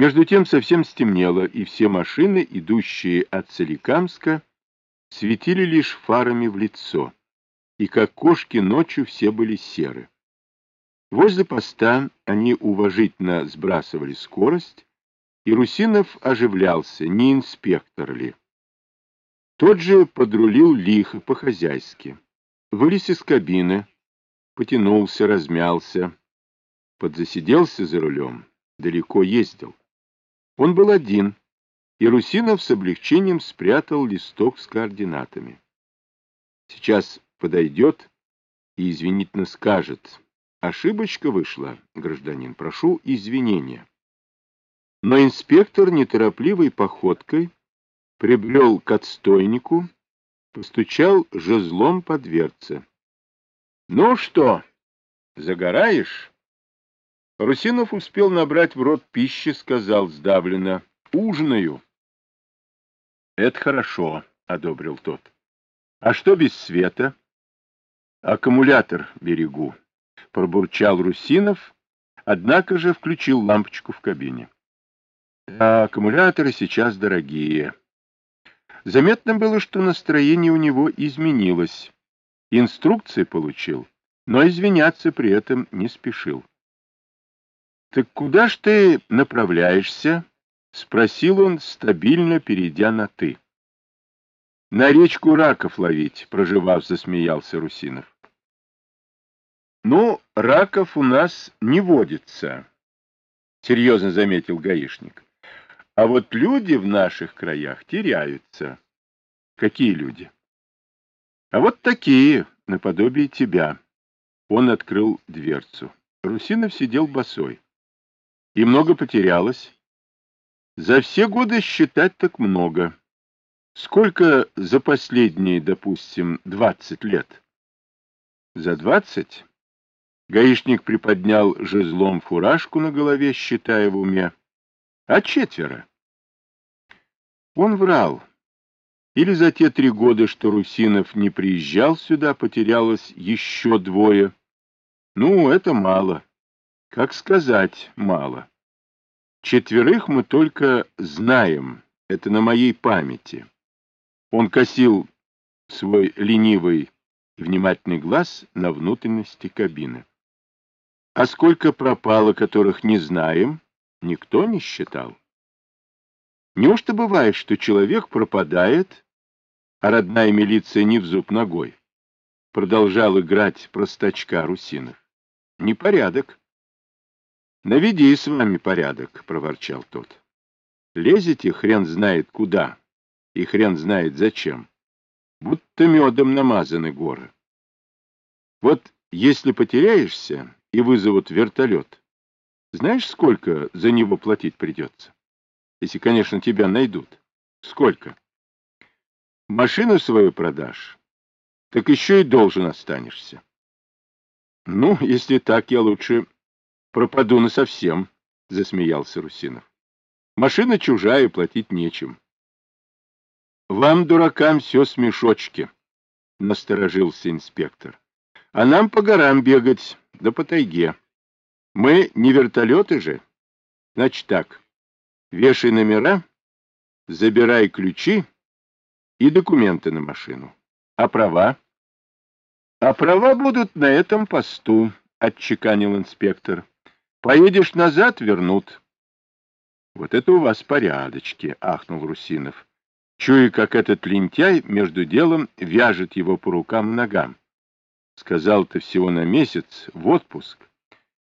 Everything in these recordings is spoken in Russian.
Между тем совсем стемнело, и все машины, идущие от Соликамска, светили лишь фарами в лицо, и как кошки ночью все были серы. Возле поста они уважительно сбрасывали скорость, и Русинов оживлялся, не инспектор ли. Тот же подрулил лихо, по-хозяйски. Вылез из кабины, потянулся, размялся, подзасиделся за рулем, далеко ездил. Он был один, и Русинов с облегчением спрятал листок с координатами. Сейчас подойдет и извинительно скажет. Ошибочка вышла, гражданин, прошу извинения. Но инспектор неторопливой походкой прибрел к отстойнику, постучал жезлом по дверце. — Ну что, загораешь? Русинов успел набрать в рот пищи, сказал сдавленно. — Ужинаю. — Это хорошо, — одобрил тот. — А что без света? — Аккумулятор берегу, — пробурчал Русинов, однако же включил лампочку в кабине. А аккумуляторы сейчас дорогие. Заметно было, что настроение у него изменилось. Инструкции получил, но извиняться при этом не спешил. — Так куда ж ты направляешься? — спросил он, стабильно перейдя на «ты». — На речку раков ловить, — проживав, засмеялся Русинов. — Ну, раков у нас не водится, — серьезно заметил гаишник. — А вот люди в наших краях теряются. — Какие люди? — А вот такие, наподобие тебя. Он открыл дверцу. Русинов сидел босой. И много потерялось. За все годы считать так много. Сколько за последние, допустим, двадцать лет? За двадцать? Гаишник приподнял жезлом фуражку на голове, считая в уме. А четверо? Он врал. Или за те три года, что Русинов не приезжал сюда, потерялось еще двое. Ну, это мало. Как сказать, мало. Четверых мы только знаем, это на моей памяти. Он косил свой ленивый и внимательный глаз на внутренности кабины. А сколько пропало, которых не знаем, никто не считал. Неужто бывает, что человек пропадает, а родная милиция не в зуб ногой? Продолжал играть простачка Русинов. Непорядок. — Наведи с вами порядок, — проворчал тот. — Лезете хрен знает куда, и хрен знает зачем. Будто медом намазаны горы. Вот если потеряешься и вызовут вертолет, знаешь, сколько за него платить придется? Если, конечно, тебя найдут. Сколько? Машину свою продашь, так еще и должен останешься. Ну, если так, я лучше пропаду насовсем, — засмеялся Русинов. Машина чужая, платить нечем. — Вам, дуракам, все смешочки, — насторожился инспектор. — А нам по горам бегать, да по тайге. Мы не вертолеты же. Значит так, вешай номера, забирай ключи и документы на машину. А права? — А права будут на этом посту, — отчеканил инспектор. Поедешь назад — вернут. — Вот это у вас порядочки, — ахнул Русинов, чуя, как этот лентяй между делом вяжет его по рукам и ногам. Сказал-то всего на месяц, в отпуск.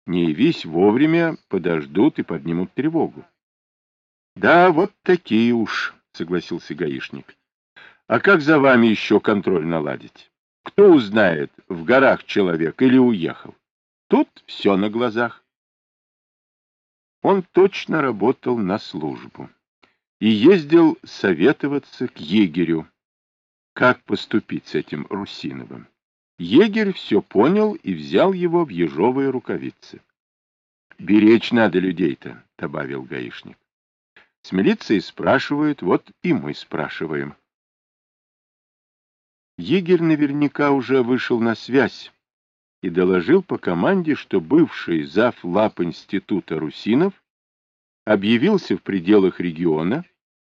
Не явись вовремя, подождут и поднимут тревогу. — Да, вот такие уж, — согласился гаишник. — А как за вами еще контроль наладить? Кто узнает, в горах человек или уехал? Тут все на глазах. Он точно работал на службу и ездил советоваться к егерю, как поступить с этим Русиновым. Егерь все понял и взял его в ежовые рукавицы. «Беречь надо людей-то», — добавил гаишник. «С милицией спрашивают, вот и мы спрашиваем». Егерь наверняка уже вышел на связь и доложил по команде, что бывший зав. лап института Русинов объявился в пределах региона,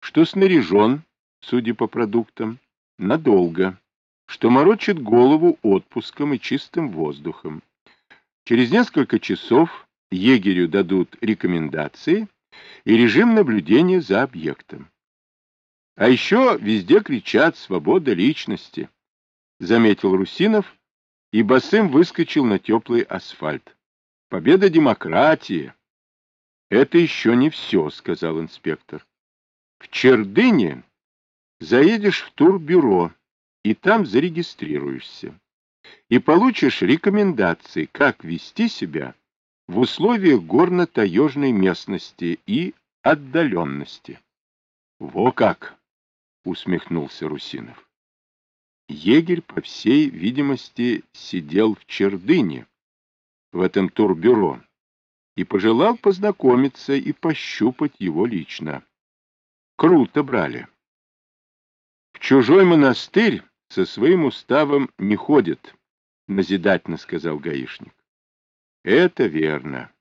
что снаряжен, судя по продуктам, надолго, что морочит голову отпуском и чистым воздухом. Через несколько часов егерю дадут рекомендации и режим наблюдения за объектом. А еще везде кричат «Свобода личности», — заметил Русинов, и босым выскочил на теплый асфальт. «Победа демократии!» «Это еще не все», — сказал инспектор. «В Чердыне заедешь в турбюро, и там зарегистрируешься, и получишь рекомендации, как вести себя в условиях горно-таежной местности и отдаленности». «Во как!» — усмехнулся Русинов. Егерь, по всей видимости, сидел в Чердыне, в этом турбюро, и пожелал познакомиться и пощупать его лично. Круто брали. В чужой монастырь со своим уставом не ходит, назидательно сказал гаишник. Это верно.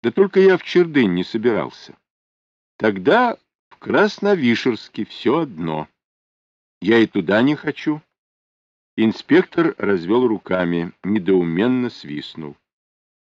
Да только я в Чердынь не собирался. Тогда в Красновишерске все одно. Я и туда не хочу. Инспектор развел руками, недоуменно свистнул.